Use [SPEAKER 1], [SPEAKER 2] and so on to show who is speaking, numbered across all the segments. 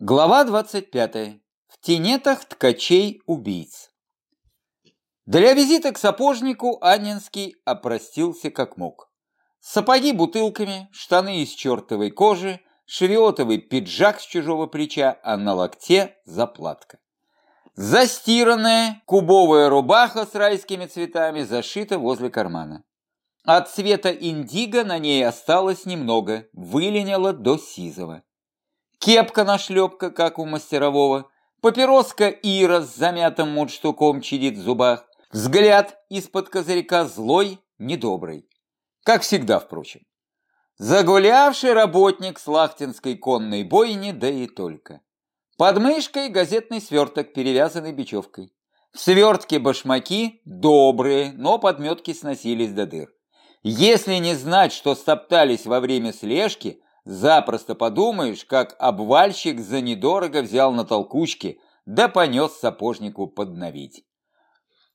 [SPEAKER 1] Глава 25. В тенетах ткачей-убийц. Для визита к сапожнику Анненский опростился как мог. Сапоги бутылками, штаны из чертовой кожи, шевиотовый пиджак с чужого плеча, а на локте заплатка. Застиранная кубовая рубаха с райскими цветами зашита возле кармана. От цвета индиго на ней осталось немного, выленило до сизого. Кепка-нашлепка, как у мастерового, папироска Ира с замятым мундштуком чадит в зубах, взгляд из-под козырька злой, недобрый. Как всегда, впрочем. Загулявший работник с лахтинской конной бойни, да и только. Под мышкой газетный сверток, перевязанный бечевкой. В свертке башмаки добрые, но подметки сносились до дыр. Если не знать, что стоптались во время слежки, Запросто подумаешь, как обвальщик за недорого взял на толкучке, да понес сапожнику подновить.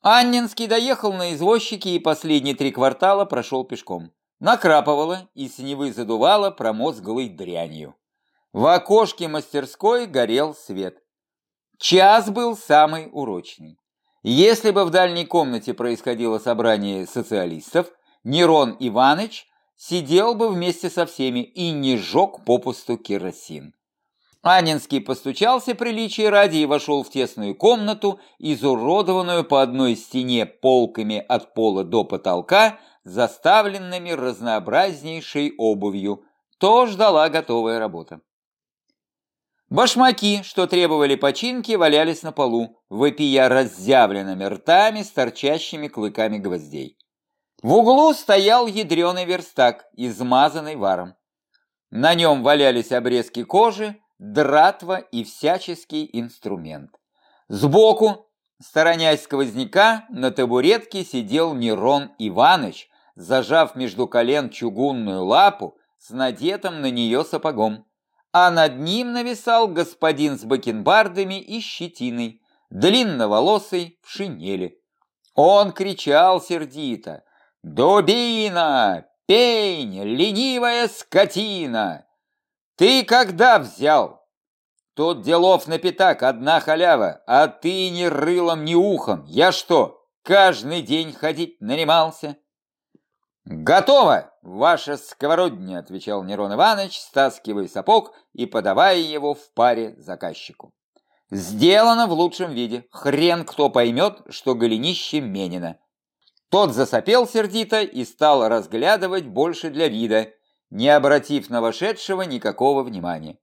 [SPEAKER 1] Аннинский доехал на извозчике и последние три квартала прошел пешком. Накрапывало и с Невы задувало промозглой дрянью. В окошке мастерской горел свет. Час был самый урочный. Если бы в дальней комнате происходило собрание социалистов, Нерон Иваныч сидел бы вместе со всеми и не жег попусту керосин. Анинский постучался приличия ради и вошел в тесную комнату, изуродованную по одной стене полками от пола до потолка, заставленными разнообразнейшей обувью. То ждала готовая работа. Башмаки, что требовали починки, валялись на полу, вопия разъявленными ртами с торчащими клыками гвоздей. В углу стоял ядреный верстак, измазанный варом. На нем валялись обрезки кожи, дратва и всяческий инструмент. Сбоку, сторонясь сквозняка, на табуретке сидел Нерон Иваныч, зажав между колен чугунную лапу с надетым на нее сапогом. А над ним нависал господин с бакенбардами и щетиной, длинноволосый в шинели. Он кричал сердито, «Дубина! Пень! Ленивая скотина! Ты когда взял? Тут делов на пятак, одна халява, а ты ни рылом, ни ухом. Я что, каждый день ходить нанимался?» «Готово, ваша сковородня», — отвечал Нерон Иванович, стаскивая сапог и подавая его в паре заказчику. «Сделано в лучшем виде. Хрен кто поймет, что голенище Менина. Тот засопел сердито и стал разглядывать больше для вида, не обратив на вошедшего никакого внимания.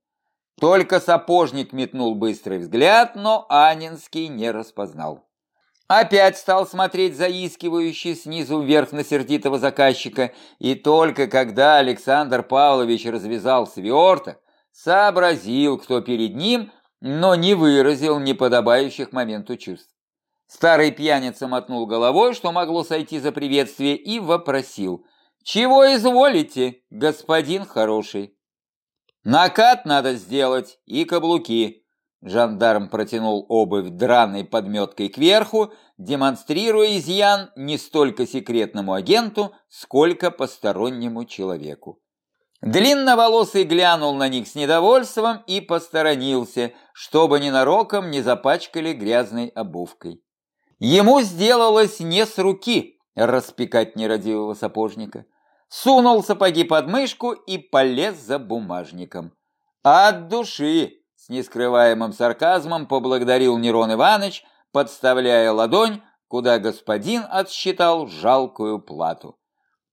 [SPEAKER 1] Только сапожник метнул быстрый взгляд, но Анинский не распознал. Опять стал смотреть заискивающий снизу вверх на сердитого заказчика, и только когда Александр Павлович развязал сверток, сообразил, кто перед ним, но не выразил неподобающих моменту чувств. Старый пьяница мотнул головой, что могло сойти за приветствие, и вопросил. «Чего изволите, господин хороший?» «Накат надо сделать и каблуки». Жандарм протянул обувь драной подметкой кверху, демонстрируя изъян не столько секретному агенту, сколько постороннему человеку. Длинноволосый глянул на них с недовольством и посторонился, чтобы ненароком не запачкали грязной обувкой. Ему сделалось не с руки распекать нерадивого сапожника. Сунул сапоги под мышку и полез за бумажником. От души, с нескрываемым сарказмом, поблагодарил Нерон Иванович, подставляя ладонь, куда господин отсчитал жалкую плату.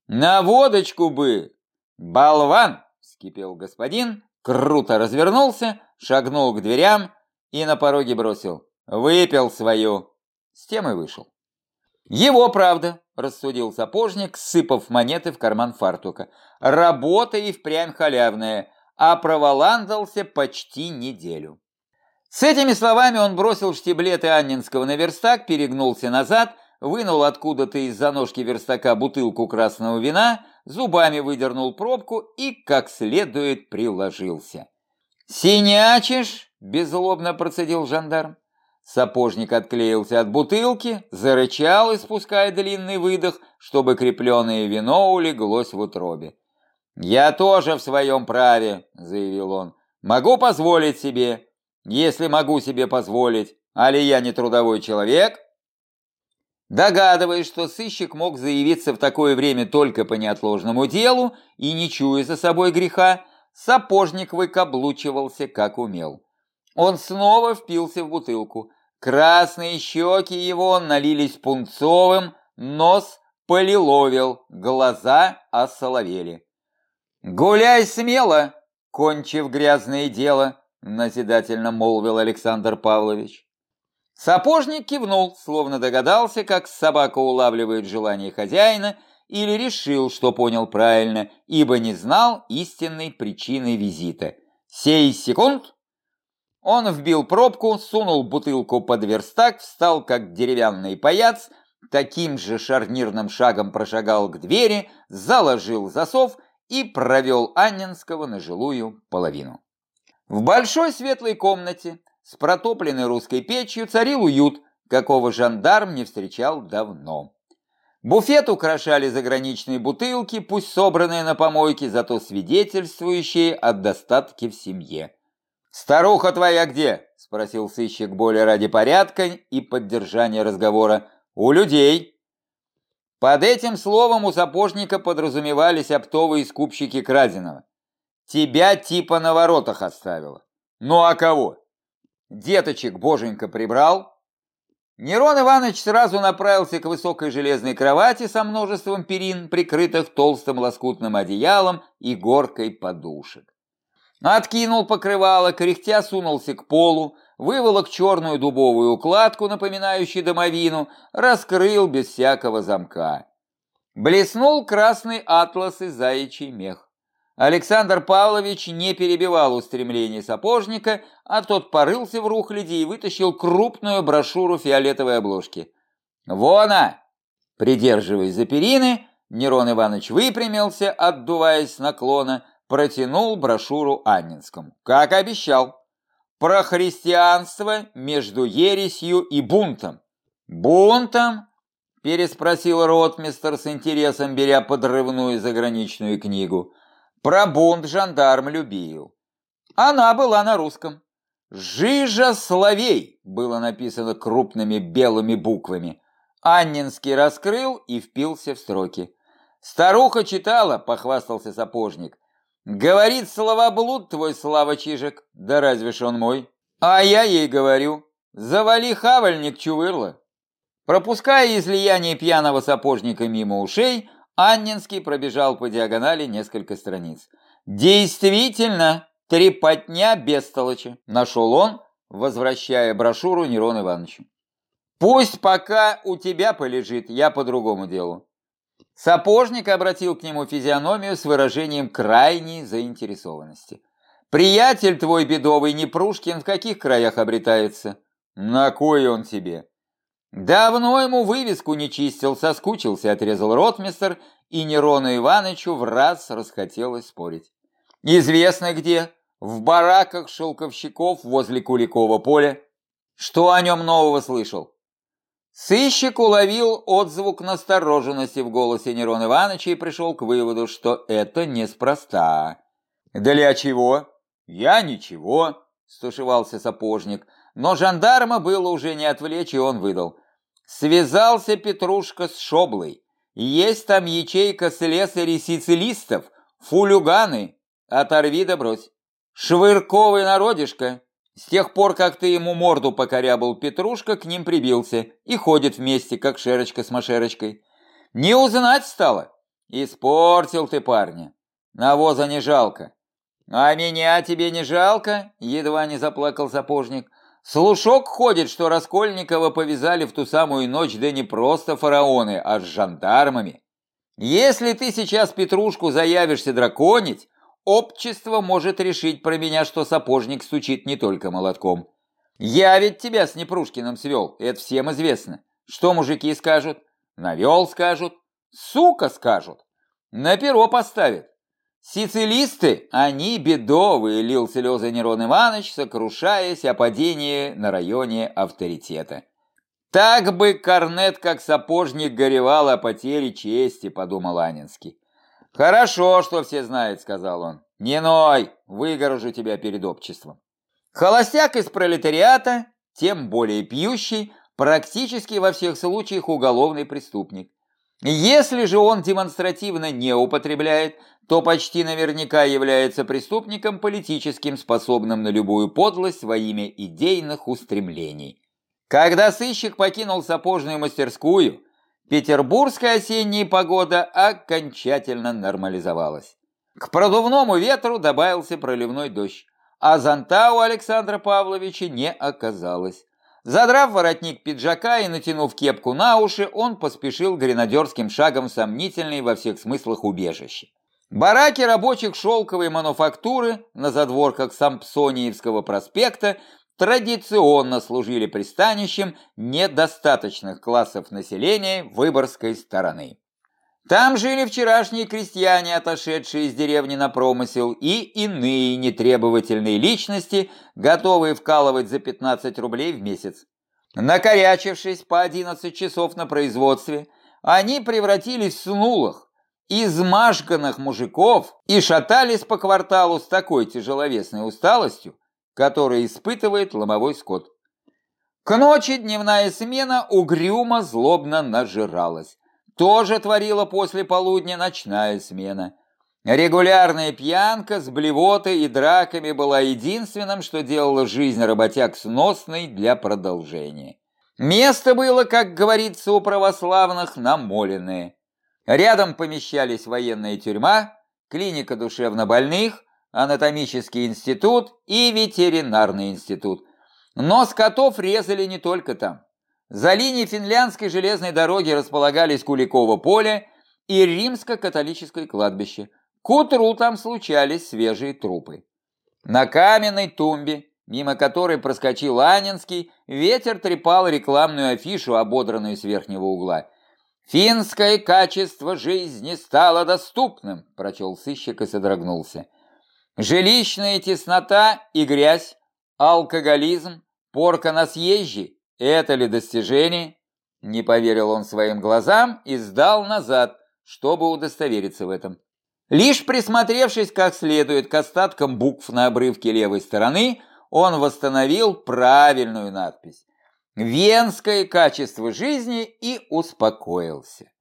[SPEAKER 1] «На водочку бы! Болван!» — вскипел господин, круто развернулся, шагнул к дверям и на пороге бросил. «Выпил свою!» С тем и вышел. Его правда, рассудил сапожник, сыпав монеты в карман фартука. Работа и впрямь халявная, а проволандался почти неделю. С этими словами он бросил штиблеты Аннинского на верстак, перегнулся назад, вынул откуда-то из-за ножки верстака бутылку красного вина, зубами выдернул пробку и как следует приложился. «Синячишь?» – беззлобно процедил жандарм. Сапожник отклеился от бутылки, зарычал, испуская длинный выдох, чтобы крепленное вино улеглось в утробе. «Я тоже в своем праве», — заявил он. «Могу позволить себе. если могу себе позволить, али я не трудовой человек?» Догадываясь, что сыщик мог заявиться в такое время только по неотложному делу и не чуя за собой греха, сапожник выкаблучивался как умел. Он снова впился в бутылку. Красные щеки его налились пунцовым, нос полиловил, глаза осоловели. «Гуляй смело, кончив грязное дело», — назидательно молвил Александр Павлович. Сапожник кивнул, словно догадался, как собака улавливает желание хозяина, или решил, что понял правильно, ибо не знал истинной причины визита. Сей секунд он вбил пробку, сунул бутылку под верстак, встал как деревянный паяц, таким же шарнирным шагом прошагал к двери, заложил засов и провел Анненского на жилую половину. В большой светлой комнате с протопленной русской печью царил уют, какого жандарм не встречал давно. Буфет украшали заграничные бутылки, пусть собранные на помойке, зато свидетельствующие о достатке в семье. «Старуха твоя где?» – спросил сыщик более ради порядка и поддержания разговора. «У людей». Под этим словом у сапожника подразумевались оптовые скупщики краденого. «Тебя типа на воротах оставила». «Ну а кого?» «Деточек боженька прибрал». Нерон Иванович сразу направился к высокой железной кровати со множеством перин, прикрытых толстым лоскутным одеялом и горкой подушек. Откинул покрывало, кряхтя сунулся к полу, выволок черную дубовую укладку, напоминающую домовину, раскрыл без всякого замка. Блеснул красный атлас и заячий мех. Александр Павлович не перебивал устремление сапожника, а тот порылся в рухляде и вытащил крупную брошюру фиолетовой обложки. «Вона!» Придерживаясь за перины, Нерон Иванович выпрямился, отдуваясь с наклона, протянул брошюру Аннинскому. Как обещал. Про христианство между ересью и бунтом. Бунтом? Переспросил ротмистер с интересом, беря подрывную заграничную книгу. Про бунт жандарм любил. Она была на русском. «Жижа Соловей» было написано крупными белыми буквами. Аннинский раскрыл и впился в строки. «Старуха читала», — похвастался сапожник. Говорит словоблуд твой Слава Чижик, да разве ж он мой? А я ей говорю, завали хавальник чувырла. Пропуская излияние пьяного сапожника мимо ушей, Аннинский пробежал по диагонали несколько страниц. Действительно, трепотня бестолочи, нашел он, возвращая брошюру Нерон Ивановичу. Пусть пока у тебя полежит, я по другому делу. Сапожник обратил к нему физиономию с выражением крайней заинтересованности. «Приятель твой бедовый Непрушкин в каких краях обретается?» «На кой он тебе?» «Давно ему вывеску не чистил, соскучился», — отрезал ротмистер, и Нерону Ивановичу в раз расхотелось спорить. «Известно где, в бараках шелковщиков возле Куликова поля. Что о нем нового слышал?» Сыщик уловил отзвук настороженности в голосе Нерона Ивановича и пришел к выводу, что это неспроста. «Для чего?» «Я ничего», — стушевался сапожник, но жандарма было уже не отвлечь, и он выдал. «Связался Петрушка с Шоблой. Есть там ячейка слесарей-сицилистов, фулюганы. Оторви да брось. Швырковый народишко, с тех пор, как ты ему морду покорябал Петрушка, к ним прибился и ходит вместе, как шерочка с машерочкой. Не узнать стало? Испортил ты парня. Навоза не жалко. А меня тебе не жалко? Едва не заплакал сапожник. Слушок ходит, что Раскольникова повязали в ту самую ночь, да не просто фараоны, а с жандармами. Если ты сейчас Петрушку заявишься драконить, Общество может решить про меня, что сапожник стучит не только молотком. Я ведь тебя с Непрушкиным свел, это всем известно. Что мужики скажут? Навел скажут. Сука скажут. На перо поставят. Сицилисты, они бедовые, лил слезы Нерон Иванович, сокрушаясь о падении на районе авторитета. Так бы Корнет, как сапожник, горевал о потере чести, подумал Анинский. «Хорошо, что все знают», — сказал он. «Не ной, выгорожу тебя перед обществом». Холостяк из пролетариата, тем более пьющий, практически во всех случаях уголовный преступник. Если же он демонстративно не употребляет, то почти наверняка является преступником политическим, способным на любую подлость во имя идейных устремлений. Когда сыщик покинул сапожную мастерскую, петербургская осенняя погода окончательно нормализовалась. К продувному ветру добавился проливной дождь, а зонта у Александра Павловича не оказалось. Задрав воротник пиджака и натянув кепку на уши, он поспешил гренадерским шагом сомнительный во всех смыслах убежище. Бараки рабочих шелковой мануфактуры на задворках Сампсониевского проспекта традиционно служили пристанищем недостаточных классов населения Выборгской стороны. Там жили вчерашние крестьяне, отошедшие из деревни на промысел, и иные нетребовательные личности, готовые вкалывать за 15 рублей в месяц. Накорячившись по 11 часов на производстве, они превратились в снулых, измашканных мужиков и шатались по кварталу с такой тяжеловесной усталостью, которую испытывает ломовой скот. К ночи дневная смена угрюмо злобно нажиралась тоже творила после полудня ночная смена. Регулярная пьянка с блевотой и драками была единственным, что делало жизнь работяг сносной для продолжения. Место было, как говорится у православных, намоленное. Рядом помещались военная тюрьма, клиника душевнобольных, анатомический институт и ветеринарный институт. Но скотов резали не только там. За линией финляндской железной дороги располагались Куликово поле и римско-католическое кладбище. К утру там случались свежие трупы. На каменной тумбе, мимо которой проскочил Анинский, ветер трепал рекламную афишу, ободранную с верхнего угла. «Финское качество жизни стало доступным», – прочел сыщик и содрогнулся. «Жилищная теснота и грязь, алкоголизм, порка на съезжи это ли достижение? Не поверил он своим глазам и сдал назад, чтобы удостовериться в этом. Лишь присмотревшись как следует к остаткам букв на обрывке левой стороны, он восстановил правильную надпись «Венское качество жизни» и успокоился.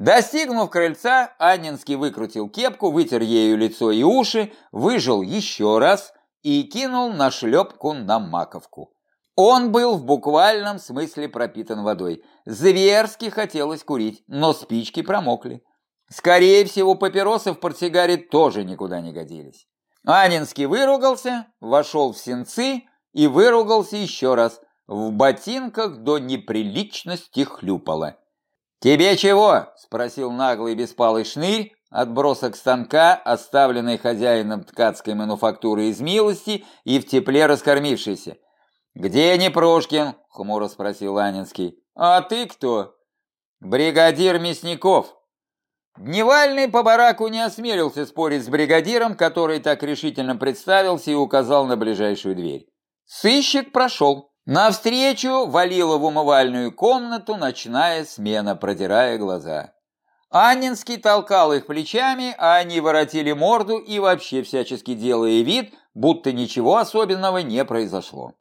[SPEAKER 1] Достигнув крыльца, Аннинский выкрутил кепку, вытер ею лицо и уши, выжил еще раз и кинул на шлепку на маковку. Он был в буквальном смысле пропитан водой. Зверски хотелось курить, но спички промокли. Скорее всего, папиросы в портсигаре тоже никуда не годились. Анинский выругался, вошел в сенцы и выругался еще раз. В ботинках до неприличности хлюпало. «Тебе чего?» – спросил наглый беспалый шнырь, отбросок станка, оставленный хозяином ткацкой мануфактуры из милости и в тепле раскормившийся. «Где Непрошкин?» — хмуро спросил Анинский. «А ты кто?» «Бригадир Мясников». Дневальный по бараку не осмелился спорить с бригадиром, который так решительно представился и указал на ближайшую дверь. Сыщик прошел. Навстречу валила в умывальную комнату ночная смена, продирая глаза. Аннинский толкал их плечами, а они воротили морду и вообще всячески делая вид, будто ничего особенного не произошло.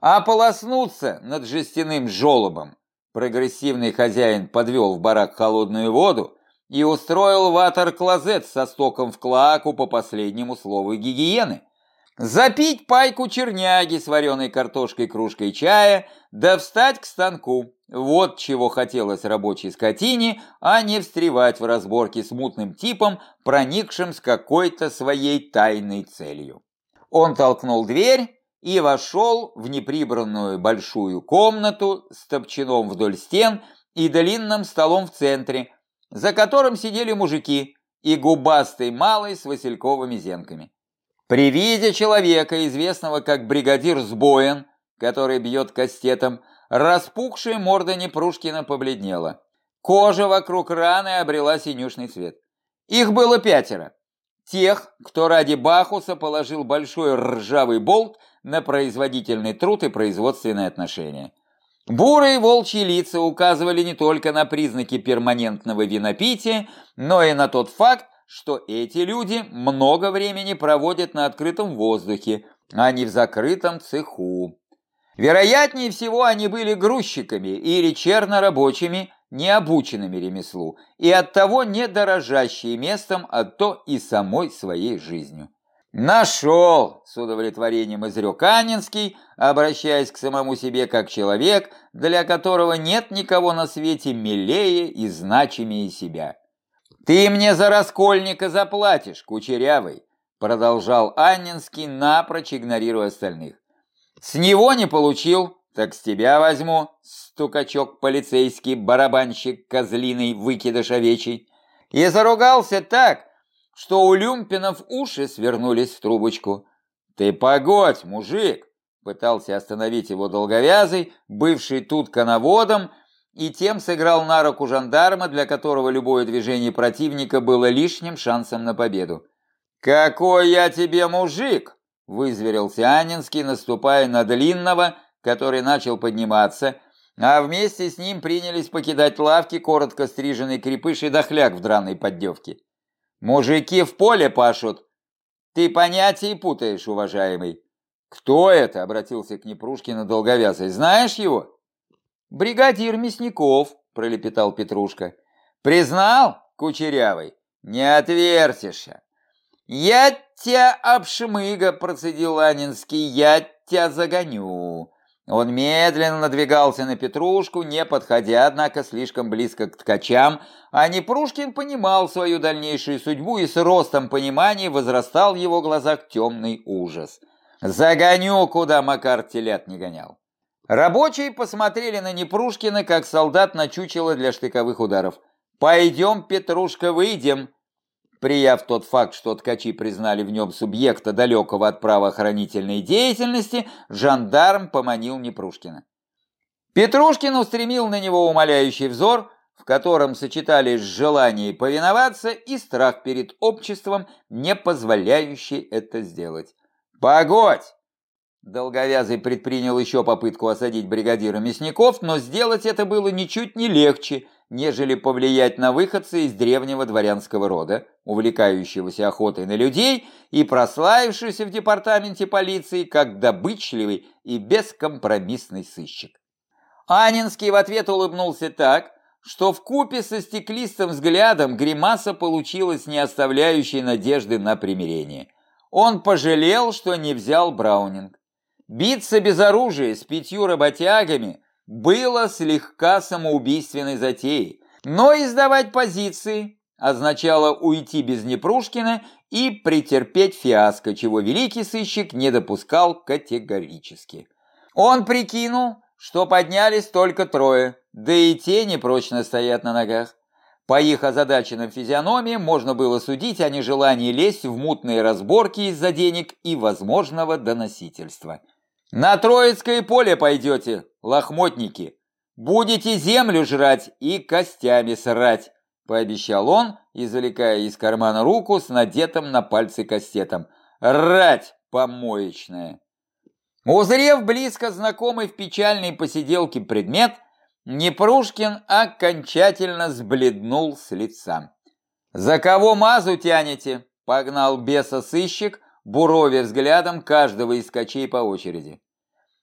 [SPEAKER 1] А полоснуться над жестяным жолобом прогрессивный хозяин подвел в барак холодную воду и устроил ватер-клозет со стоком в клаку по последнему слову гигиены. Запить пайку черняги с вареной картошкой кружкой чая, да встать к станку. Вот чего хотелось рабочей скотине, а не встревать в разборки с мутным типом, проникшим с какой-то своей тайной целью. Он толкнул дверь, и вошел в неприбранную большую комнату с топчаном вдоль стен и длинным столом в центре, за которым сидели мужики и губастый малый с васильковыми зенками. При виде человека, известного как бригадир Сбоин, который бьет кастетом, распухшая морда Непрушкина побледнела. Кожа вокруг раны обрела синюшный цвет. Их было пятеро. Тех, кто ради Бахуса положил большой ржавый болт на производительный труд и производственные отношения. Бурые волчьи лица указывали не только на признаки перманентного винопития, но и на тот факт, что эти люди много времени проводят на открытом воздухе, а не в закрытом цеху. Вероятнее всего, они были грузчиками или чернорабочими, не обученными ремеслу, и оттого не дорожащие местом, а то и самой своей жизнью. «Нашел!» – с удовлетворением изрек Анинский, обращаясь к самому себе как человек, для которого нет никого на свете милее и значимее себя. «Ты мне за раскольника заплатишь, кучерявый!» – продолжал Анинский, напрочь игнорируя остальных. «С него не получил, так с тебя возьму, стукачок полицейский, барабанщик козлиный, выкидыш овечий!» И заругался так, что у Люмпинов уши свернулись в трубочку. «Ты погодь, мужик!» Пытался остановить его долговязый, бывший тут коноводом, и тем сыграл на руку жандарма, для которого любое движение противника было лишним шансом на победу. «Какой я тебе мужик!» – вызверился Анинский, наступая на длинного, который начал подниматься, а вместе с ним принялись покидать лавки коротко стриженный крепыш и дохляк в драной поддевке. Мужики в поле пашут. Ты понятия путаешь, уважаемый. Кто это? Обратился к Непрушкину долговязый. Знаешь его? Бригадир Мясников, пролепетал Петрушка. Признал, кучерявый? Не отвертишься. Я тебя обшмыга, процедил Анинский, я тебя загоню. Он медленно надвигался на Петрушку, не подходя, однако, слишком близко к ткачам, а Непрушкин понимал свою дальнейшую судьбу и с ростом понимания возрастал в его глазах темный ужас. «Загоню, куда Макар телят не гонял». Рабочие посмотрели на Непрушкина, как солдат на чучело для штыковых ударов. «Пойдем, Петрушка, выйдем», Прияв тот факт, что ткачи признали в нем субъекта далекого от правоохранительной деятельности, жандарм поманил Непрушкина. Петрушкин устремил на него умоляющий взор, в котором сочетались желание повиноваться и страх перед обществом, не позволяющий это сделать. «Погодь!» Долговязый предпринял еще попытку осадить бригадира Мясников, но сделать это было ничуть не легче, нежели повлиять на выходца из древнего дворянского рода, увлекающегося охотой на людей и прославившегося в департаменте полиции как добычливый и бескомпромиссный сыщик. Анинский в ответ улыбнулся так, что в купе со стеклистым взглядом гримаса получилась не оставляющей надежды на примирение. Он пожалел, что не взял Браунинг. Биться без оружия с пятью работягами было слегка самоубийственной затеей, но издавать позиции означало уйти без Непрушкина и претерпеть фиаско, чего великий сыщик не допускал категорически. Он прикинул, что поднялись только трое, да и те непрочно стоят на ногах. По их озадаченным физиономиям можно было судить о нежелании лезть в мутные разборки из-за денег и возможного доносительства. На Троицкое поле пойдете, лохмотники. Будете землю жрать и костями срать, пообещал он, извлекая из кармана руку с надетым на пальцы кастетом. Рать помоечная. Узрев близко знакомый в печальной посиделке предмет, Непрушкин окончательно сбледнул с лица. «За кого мазу тянете?» – погнал беса сыщик, буровя взглядом каждого из качей по очереди.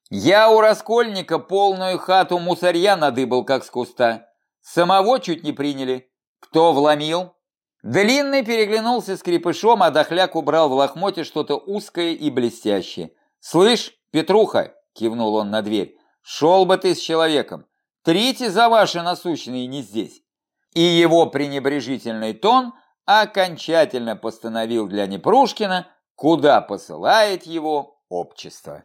[SPEAKER 1] Я у Раскольника полную хату мусорья надыбал, как с куста. Самого чуть не приняли. Кто вломил? Длинный переглянулся с крепышом, а дохляк убрал в лохмоте что-то узкое и блестящее. «Слышь, Петруха!» – кивнул он на дверь. «Шел бы ты с человеком. Трите за ваши насущные не здесь». И его пренебрежительный тон окончательно постановил для Непрушкина, куда посылает его общество.